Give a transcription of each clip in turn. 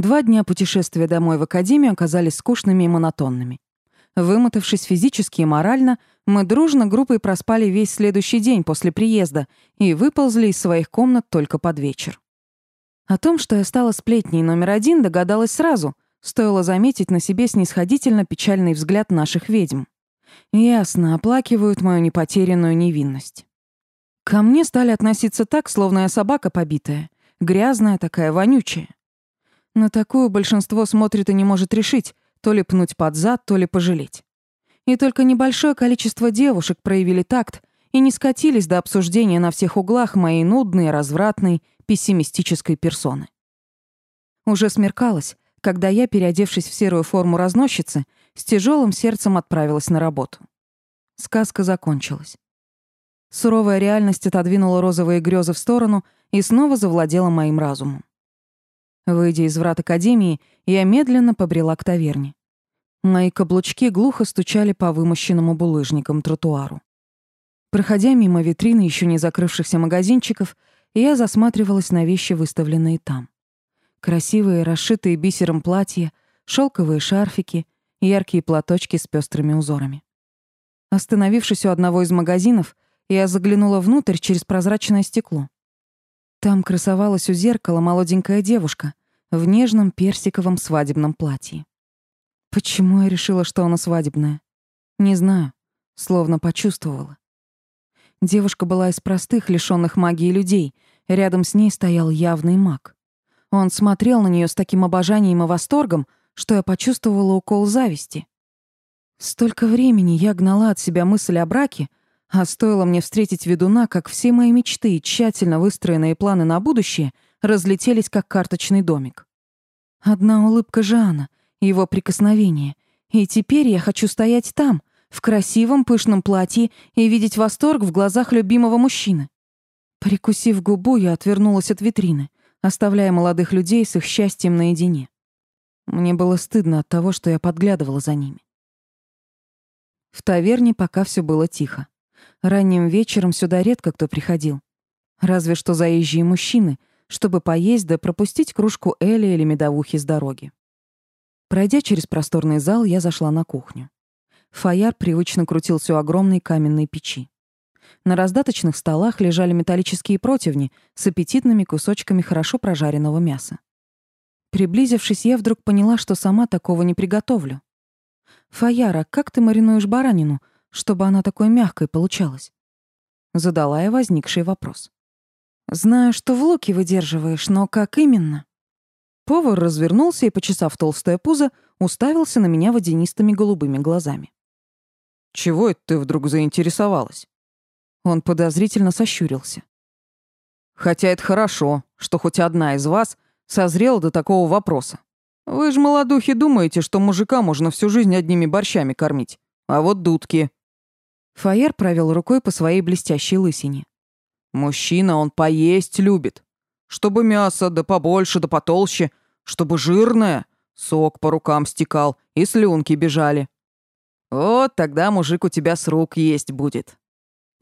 Два дня путешествия домой в академию оказались скучными и монотонными. Вымотавшись физически и морально, мы дружно группой проспали весь следующий день после приезда и выползли из своих комнат только под вечер. О том, что я стала сплетней номер один, догадалась сразу. Стоило заметить на себе снисходительно печальный взгляд наших ведьм. Ясно, оплакивают мою непотерянную невинность. Ко мне стали относиться так, словно я собака побитая, грязная такая, вонючая. На такую большинство смотрит и не может решить, то ли пнуть под зад, то ли пожалеть. И только небольшое количество девушек проявили такт и не скатились до обсуждения на всех углах моей нудной, развратной, пессимистической персоны. Уже смеркалось, когда я, переодевшись в серую форму разносчицы, с тяжелым сердцем отправилась на работу. Сказка закончилась. Суровая реальность отодвинула розовые грезы в сторону и снова завладела моим разумом. Выйдя из врат Академии, я медленно побрела к таверне. Мои каблучки глухо стучали по вымощенному булыжником тротуару. Проходя мимо витрины еще не закрывшихся магазинчиков, я засматривалась на вещи, выставленные там. Красивые, расшитые бисером платья, шелковые шарфики, яркие платочки с пестрыми узорами. Остановившись у одного из магазинов, я заглянула внутрь через прозрачное стекло. Там красовалась у зеркала молоденькая девушка в нежном персиковом свадебном платье. Почему я решила, что она свадебная? Не знаю, словно почувствовала. Девушка была из простых, лишённых магии людей. Рядом с ней стоял явный маг. Он смотрел на неё с таким обожанием и восторгом, что я почувствовала укол зависти. Столько времени я гнала от себя мысль о браке, а стоило мне встретить ведуна, как все мои мечты и тщательно выстроенные планы на будущее разлетелись как карточный домик. Одна улыбка Жана, его прикосновение, и теперь я хочу стоять там, в красивом пышном платье и видеть восторг в глазах любимого мужчины. Прикусив губу, я отвернулась от витрины, оставляя молодых людей с их счастьем наедине. Мне было стыдно от того, что я подглядывала за ними. В таверне пока все было тихо. Ранним вечером сюда редко кто приходил. Разве что заезжие мужчины, чтобы поесть да пропустить кружку эли или медовухи с дороги. Пройдя через просторный зал, я зашла на кухню. Фаяр привычно крутился у огромной каменной печи. На раздаточных столах лежали металлические противни с аппетитными кусочками хорошо прожаренного мяса. Приблизившись, я вдруг поняла, что сама такого не приготовлю. «Фаяра, как ты маринуешь баранину, чтобы она такой мягкой получалась?» Задала я возникший вопрос. «Знаю, что в луке выдерживаешь, но как именно?» Повар развернулся и, почесав толстое пузо, уставился на меня водянистыми голубыми глазами. «Чего это ты вдруг заинтересовалась?» Он подозрительно сощурился. «Хотя это хорошо, что хоть одна из вас созрела до такого вопроса. Вы же, молодухи, думаете, что мужика можно всю жизнь одними борщами кормить. А вот дудки. Фаер провел рукой по своей блестящей лысине. Мужчина, он поесть любит. Чтобы мясо, да побольше, да потолще. Чтобы жирное. Сок по рукам стекал и слюнки бежали. Вот тогда мужик у тебя с рук есть будет.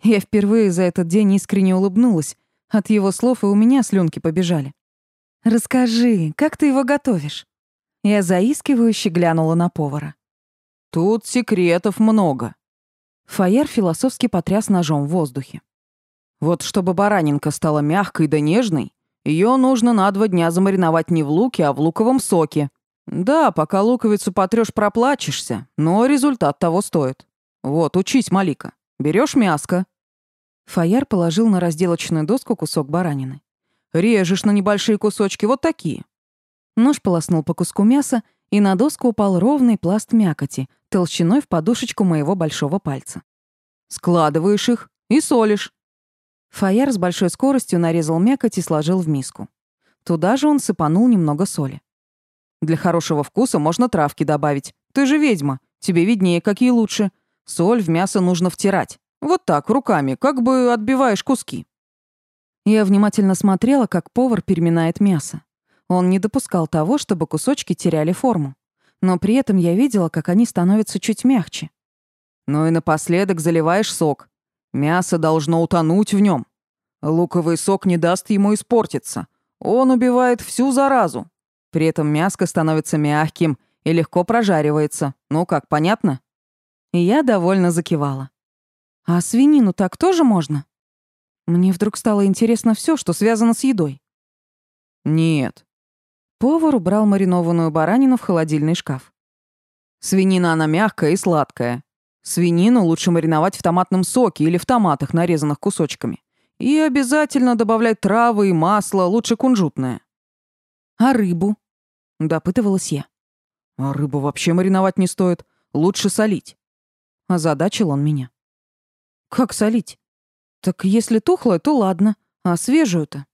Я впервые за этот день искренне улыбнулась. От его слов и у меня слюнки побежали. «Расскажи, как ты его готовишь?» Я заискивающе глянула на повара. «Тут секретов много», Фаер философски потряс ножом в воздухе. Вот чтобы баранинка стала мягкой да нежной, ее нужно на два дня замариновать не в луке, а в луковом соке. Да, пока луковицу потрешь, проплачешься, но результат того стоит. Вот, учись, Малика. Берешь мяско. Фаяр положил на разделочную доску кусок баранины. Режешь на небольшие кусочки, вот такие. Нож полоснул по куску мяса, и на доску упал ровный пласт мякоти, толщиной в подушечку моего большого пальца. Складываешь их и солишь. Фаяр с большой скоростью нарезал мякоть и сложил в миску. Туда же он сыпанул немного соли. Для хорошего вкуса можно травки добавить. Ты же ведьма, тебе виднее, какие лучше. Соль в мясо нужно втирать. Вот так, руками, как бы отбиваешь куски. Я внимательно смотрела, как повар переминает мясо. Он не допускал того, чтобы кусочки теряли форму но при этом я видела, как они становятся чуть мягче. Ну и напоследок заливаешь сок. Мясо должно утонуть в нем. Луковый сок не даст ему испортиться. Он убивает всю заразу. При этом мяско становится мягким и легко прожаривается. Ну как, понятно? Я довольно закивала. А свинину так тоже можно? Мне вдруг стало интересно все, что связано с едой. Нет. Повар убрал маринованную баранину в холодильный шкаф. Свинина она мягкая и сладкая. Свинину лучше мариновать в томатном соке или в томатах, нарезанных кусочками. И обязательно добавлять травы и масло, лучше кунжутное. А рыбу? Допытывалась я. А рыбу вообще мариновать не стоит. Лучше солить. Озадачил он меня. Как солить? Так если тухлое, то ладно. А свежую-то?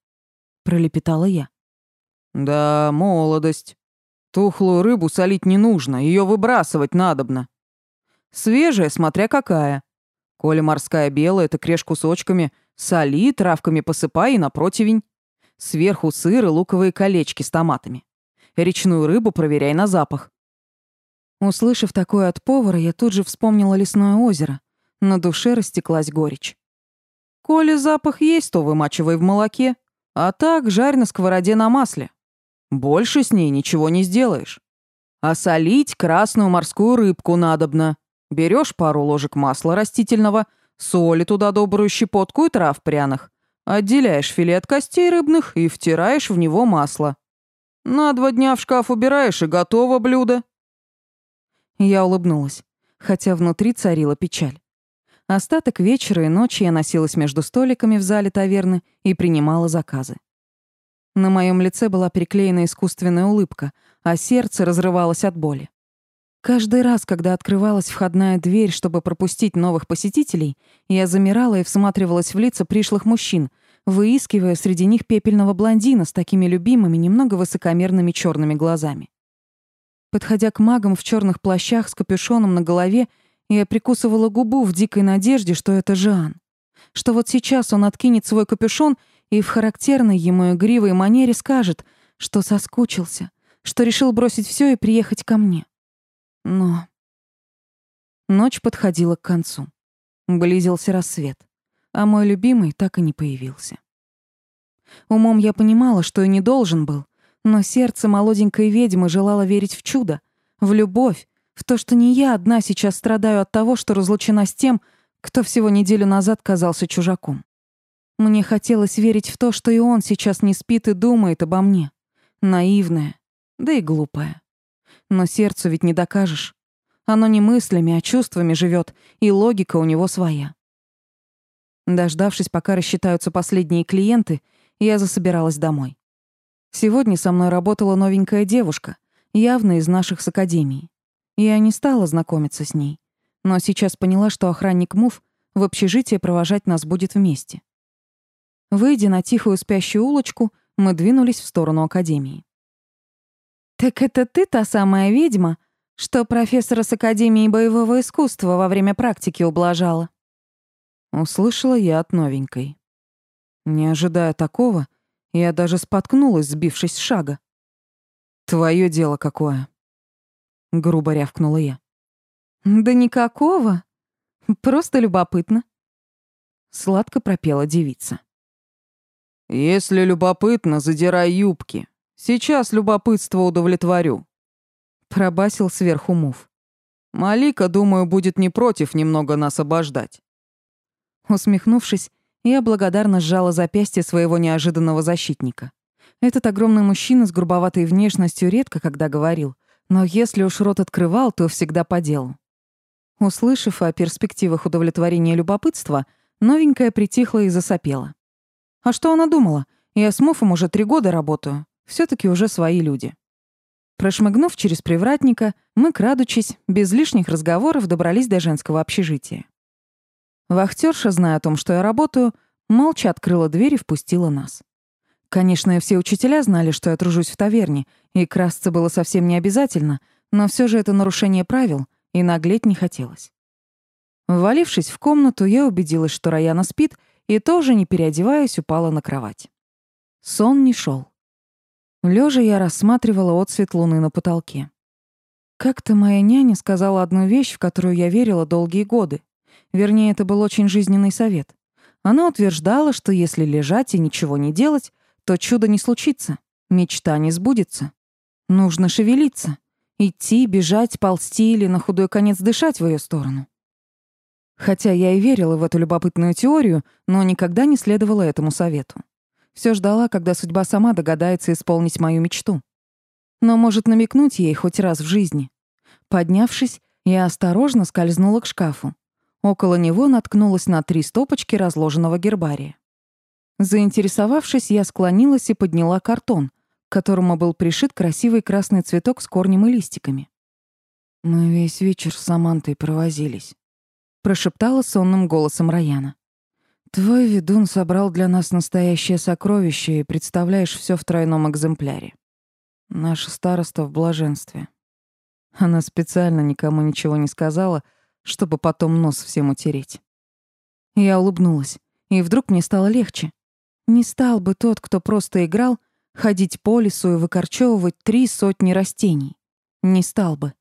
Пролепетала я. Да, молодость. Тухлую рыбу солить не нужно, ее выбрасывать надобно. Свежая, смотря какая. Коли морская белая, то крешь кусочками, соли, травками посыпай и на противень. Сверху сыр и луковые колечки с томатами. Речную рыбу проверяй на запах. Услышав такое от повара, я тут же вспомнила лесное озеро. На душе растеклась горечь. Коли запах есть, то вымачивай в молоке, а так жарь на сковороде на масле. Больше с ней ничего не сделаешь. А солить красную морскую рыбку надобно. Берешь пару ложек масла растительного, соли туда добрую щепотку и трав пряных. Отделяешь филе от костей рыбных и втираешь в него масло. На два дня в шкаф убираешь, и готово блюдо. Я улыбнулась, хотя внутри царила печаль. Остаток вечера и ночи я носилась между столиками в зале таверны и принимала заказы. На моем лице была приклеена искусственная улыбка, а сердце разрывалось от боли. Каждый раз, когда открывалась входная дверь, чтобы пропустить новых посетителей, я замирала и всматривалась в лица пришлых мужчин, выискивая среди них пепельного блондина с такими любимыми, немного высокомерными черными глазами. Подходя к магам в черных плащах с капюшоном на голове, я прикусывала губу в дикой надежде, что это Жан. Что вот сейчас он откинет свой капюшон и в характерной ему игривой манере скажет, что соскучился, что решил бросить все и приехать ко мне. Но... Ночь подходила к концу. Близился рассвет, а мой любимый так и не появился. Умом я понимала, что и не должен был, но сердце молоденькой ведьмы желало верить в чудо, в любовь, в то, что не я одна сейчас страдаю от того, что разлучена с тем, кто всего неделю назад казался чужаком. Мне хотелось верить в то, что и он сейчас не спит и думает обо мне. Наивная, да и глупая. Но сердцу ведь не докажешь. Оно не мыслями, а чувствами живет, и логика у него своя. Дождавшись, пока рассчитаются последние клиенты, я засобиралась домой. Сегодня со мной работала новенькая девушка, явно из наших с академии. Я не стала знакомиться с ней, но сейчас поняла, что охранник МУФ в общежитие провожать нас будет вместе. Выйдя на тихую спящую улочку, мы двинулись в сторону академии. «Так это ты та самая ведьма, что профессора с Академии боевого искусства во время практики ублажала?» Услышала я от новенькой. Не ожидая такого, я даже споткнулась, сбившись с шага. «Твое дело какое?» — грубо рявкнула я. «Да никакого. Просто любопытно». Сладко пропела девица. «Если любопытно, задирай юбки. Сейчас любопытство удовлетворю», — пробасил сверху мув. «Малика, думаю, будет не против немного нас обождать». Усмехнувшись, я благодарно сжала запястье своего неожиданного защитника. Этот огромный мужчина с грубоватой внешностью редко когда говорил, но если уж рот открывал, то всегда по делу. Услышав о перспективах удовлетворения любопытства, новенькая притихла и засопела. А что она думала? Я с Муфом уже три года работаю. Все таки уже свои люди. Прошмыгнув через привратника, мы, крадучись, без лишних разговоров добрались до женского общежития. Вахтерша, зная о том, что я работаю, молча открыла дверь и впустила нас. Конечно, все учителя знали, что я тружусь в таверне, и красться было совсем не обязательно, но все же это нарушение правил, и наглеть не хотелось. Ввалившись в комнату, я убедилась, что Раяна спит, и тоже, не переодеваясь, упала на кровать. Сон не шел. Лежа я рассматривала отсвет луны на потолке. Как-то моя няня сказала одну вещь, в которую я верила долгие годы. Вернее, это был очень жизненный совет. Она утверждала, что если лежать и ничего не делать, то чудо не случится, мечта не сбудется. Нужно шевелиться. Идти, бежать, ползти или на худой конец дышать в ее сторону. Хотя я и верила в эту любопытную теорию, но никогда не следовала этому совету. Все ждала, когда судьба сама догадается исполнить мою мечту. Но может намекнуть ей хоть раз в жизни. Поднявшись, я осторожно скользнула к шкафу. Около него наткнулась на три стопочки разложенного гербария. Заинтересовавшись, я склонилась и подняла картон, к которому был пришит красивый красный цветок с корнем и листиками. «Мы весь вечер с Самантой провозились», — прошептала сонным голосом Раяна. «Твой ведун собрал для нас настоящее сокровище, и представляешь все в тройном экземпляре. Наша староста в блаженстве». Она специально никому ничего не сказала, чтобы потом нос всем утереть. Я улыбнулась, и вдруг мне стало легче. Не стал бы тот, кто просто играл, ходить по лесу и выкорчевывать три сотни растений. Не стал бы.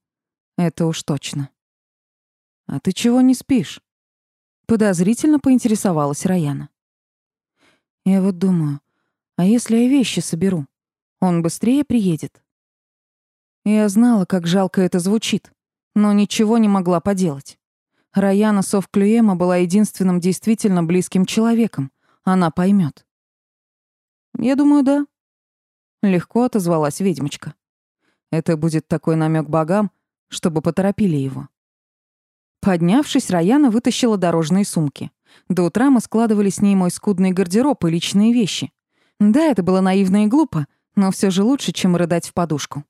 Это уж точно. «А ты чего не спишь?» Подозрительно поинтересовалась Раяна. «Я вот думаю, а если я вещи соберу? Он быстрее приедет?» Я знала, как жалко это звучит, но ничего не могла поделать. Раяна Совклюема была единственным действительно близким человеком. Она поймет. «Я думаю, да», Легко отозвалась ведьмочка. Это будет такой намек богам, чтобы поторопили его. Поднявшись, Раяна вытащила дорожные сумки. До утра мы складывали с ней мой скудный гардероб и личные вещи. Да, это было наивно и глупо, но все же лучше, чем рыдать в подушку.